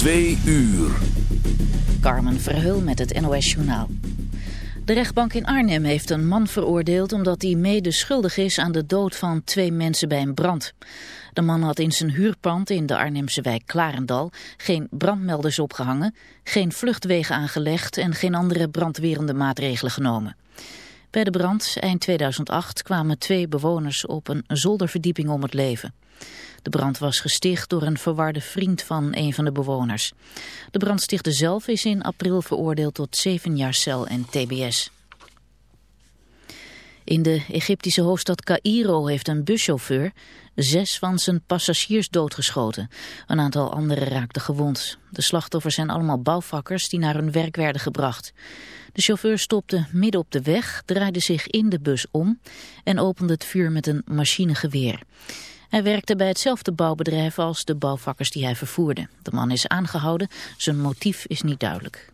Twee uur. Carmen Verheul met het NOS Journaal. De rechtbank in Arnhem heeft een man veroordeeld omdat hij mede schuldig is aan de dood van twee mensen bij een brand. De man had in zijn huurpand in de Arnhemse wijk Klarendal geen brandmelders opgehangen, geen vluchtwegen aangelegd en geen andere brandwerende maatregelen genomen. Bij de brand eind 2008 kwamen twee bewoners op een zolderverdieping om het leven. De brand was gesticht door een verwarde vriend van een van de bewoners. De brandstichter zelf is in april veroordeeld tot zeven jaar cel en tbs. In de Egyptische hoofdstad Cairo heeft een buschauffeur zes van zijn passagiers doodgeschoten. Een aantal anderen raakten gewond. De slachtoffers zijn allemaal bouwvakkers die naar hun werk werden gebracht. De chauffeur stopte midden op de weg, draaide zich in de bus om en opende het vuur met een machinegeweer. Hij werkte bij hetzelfde bouwbedrijf als de bouwvakkers die hij vervoerde. De man is aangehouden, zijn motief is niet duidelijk.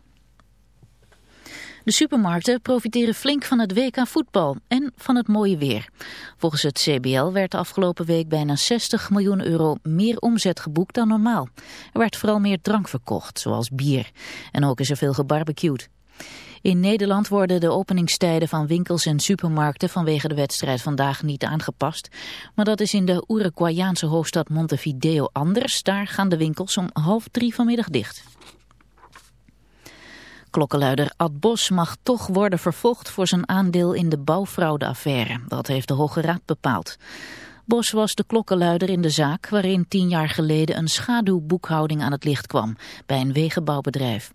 De supermarkten profiteren flink van het WK voetbal en van het mooie weer. Volgens het CBL werd de afgelopen week bijna 60 miljoen euro meer omzet geboekt dan normaal. Er werd vooral meer drank verkocht, zoals bier. En ook is er veel gebarbecued. In Nederland worden de openingstijden van winkels en supermarkten vanwege de wedstrijd vandaag niet aangepast. Maar dat is in de Uruguayaanse hoofdstad Montevideo anders. Daar gaan de winkels om half drie vanmiddag dicht. Klokkenluider Ad Bos mag toch worden vervolgd voor zijn aandeel in de bouwfraudeaffaire. Dat heeft de Hoge Raad bepaald. Bos was de klokkenluider in de zaak waarin tien jaar geleden een schaduwboekhouding aan het licht kwam bij een wegenbouwbedrijf.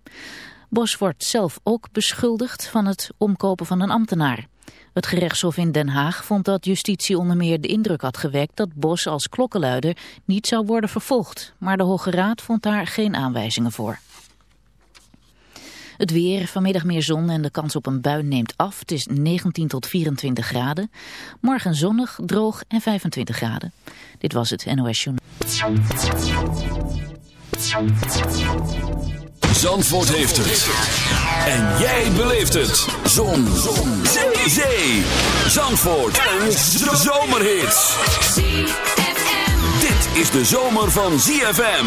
Bos wordt zelf ook beschuldigd van het omkopen van een ambtenaar. Het gerechtshof in Den Haag vond dat justitie onder meer de indruk had gewekt dat Bos als klokkenluider niet zou worden vervolgd. Maar de Hoge Raad vond daar geen aanwijzingen voor. Het weer, vanmiddag meer zon en de kans op een bui neemt af. Het is 19 tot 24 graden. Morgen zonnig, droog en 25 graden. Dit was het NOS Journal. Zandvoort heeft het. En jij beleeft het. Zon. Zon. Zee. Zee. Zandvoort. Een zomerhit. Dit is de zomer van ZFM.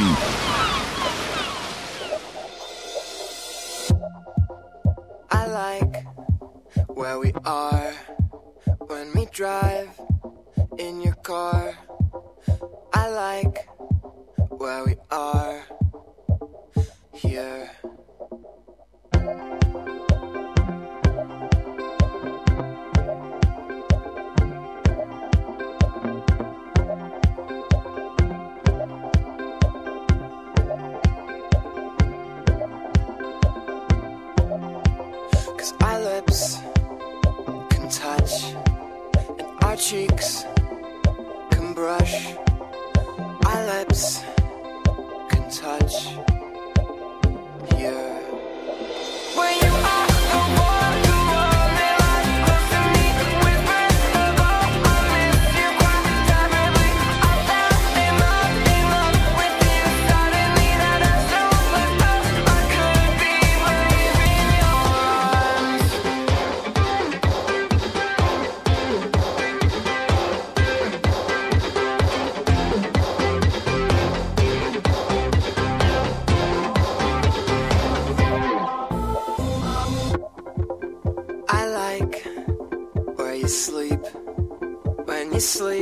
I like where we are when we drive in your car. I like where we are here. Cause our lips can touch and our cheeks can brush. Our lips can touch yeah. When you sleep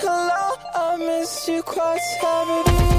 hello. I miss you quite heavily.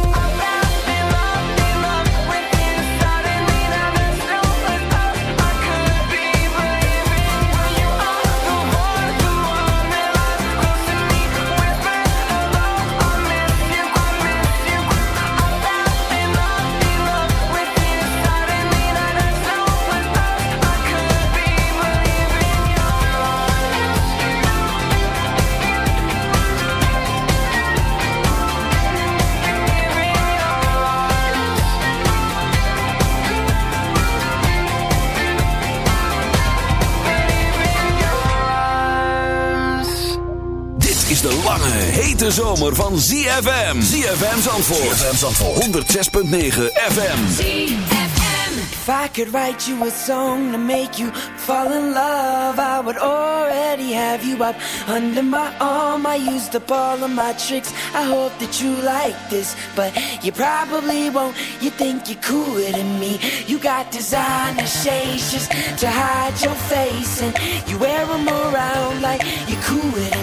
Hete zomer van ZFM. ZFM Zandvoort. ZFM Zandvoort. 106.9 FM. If I could write you a song to make you fall in love, I would already have you up under my arm. I used up all of my tricks. I hope that you like this, but you probably won't. You think you're cooler than me. You got designer shades just to hide your face, and you wear them around like you're cooler than me.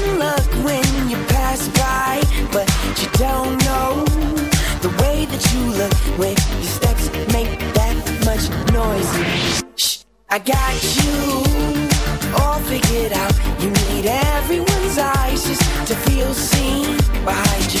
I got you all figured out. You need everyone's eyes just to feel seen behind your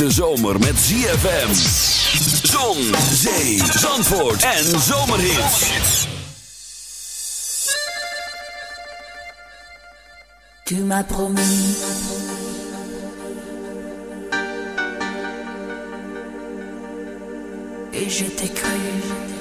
hete zomer met ZFM. Zon, zee, zandvoort en zomerhits. Tu m'as promis. Et je t'ai cru.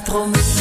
promis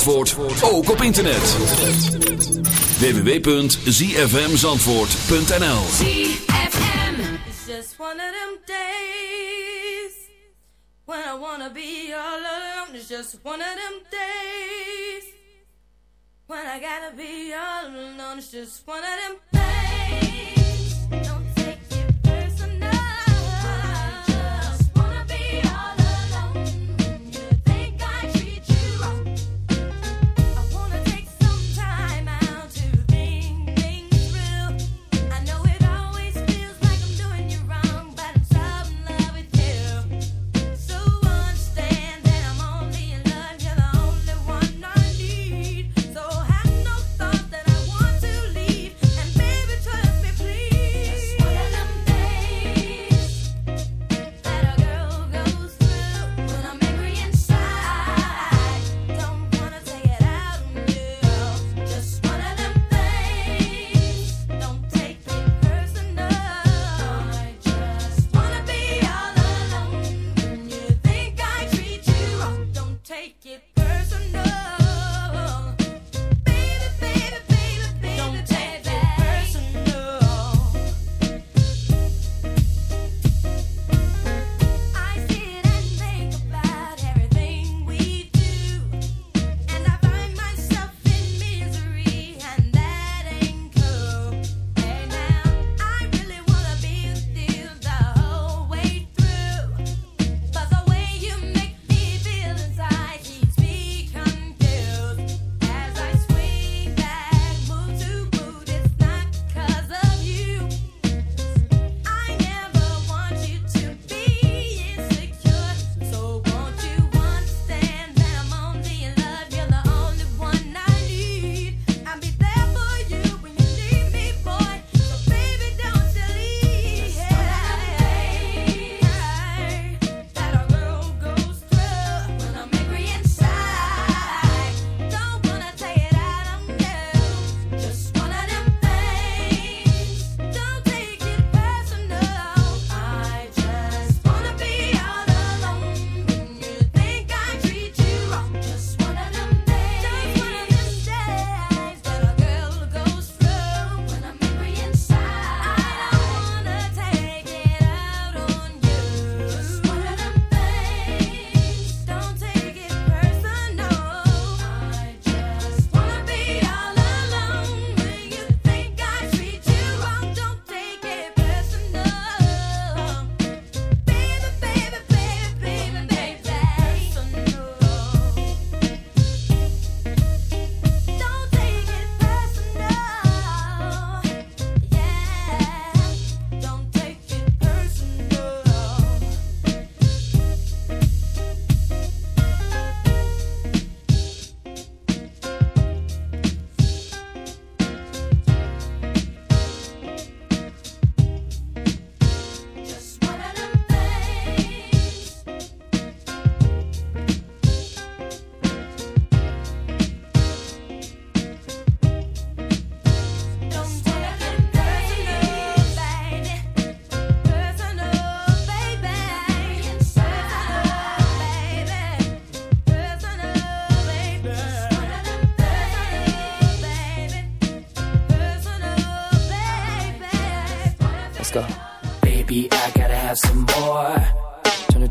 Zandvoort ook op internet. www.zfmzandvoort.nl ZFM It's just one of them days. When I wanna be all alone It's just one of them days. When I gotta be all alone It's just one of them days.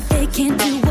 That they can't do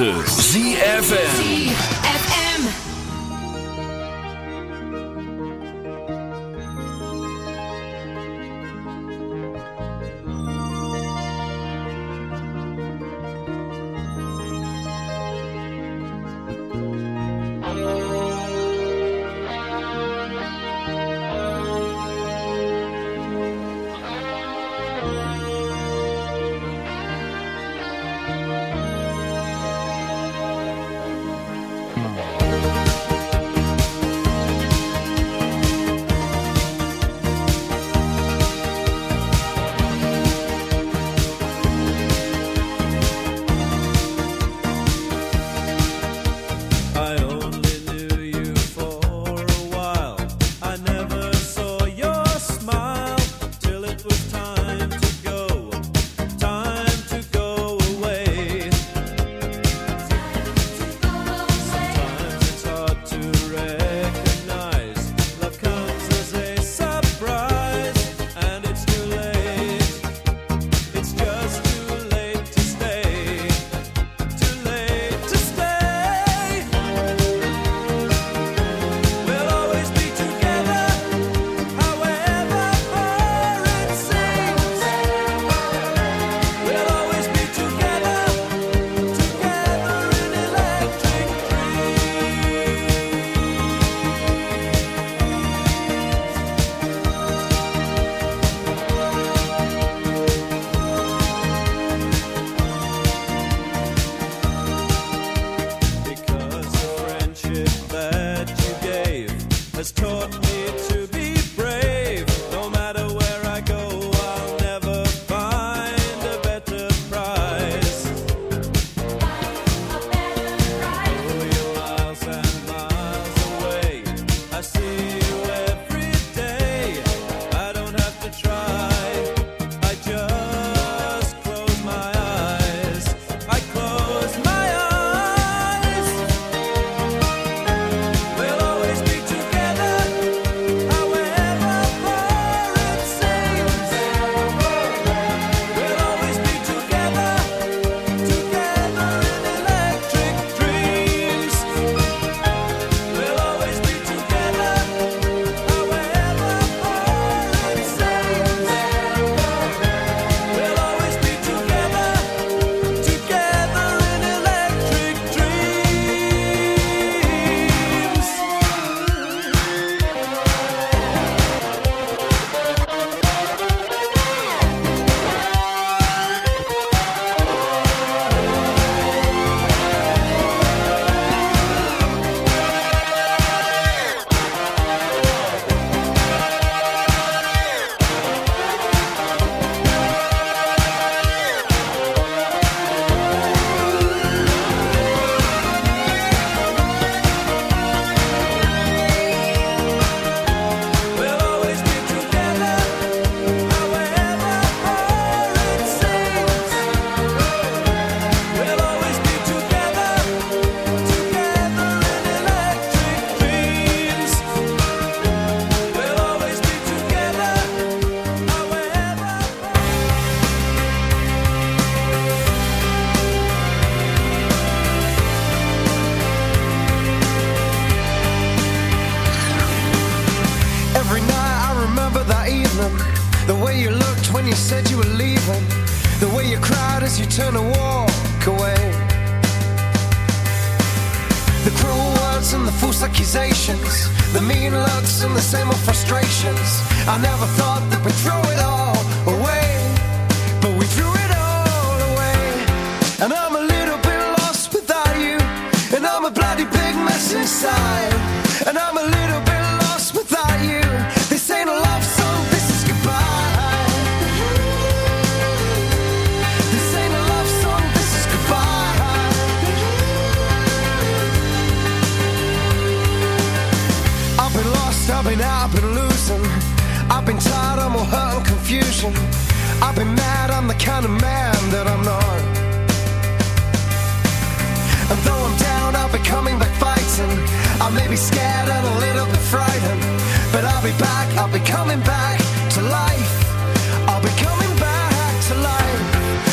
106.9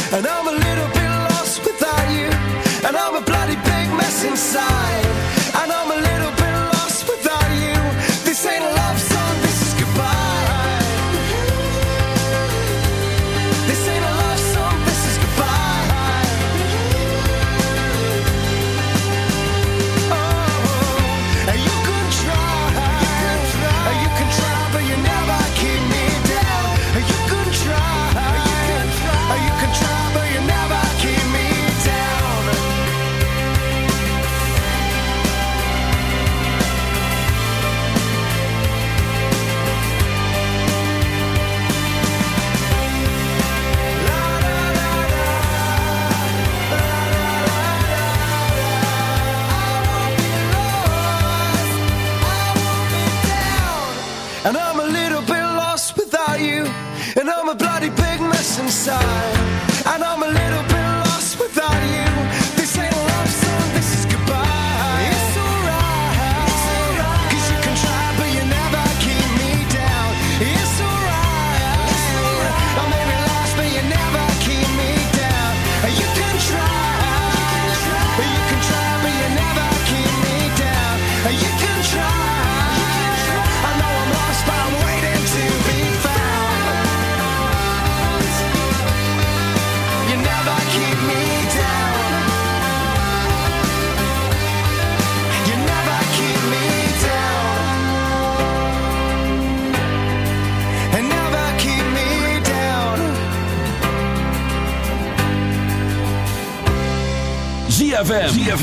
And I believe.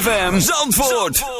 ZFM Zandvoort.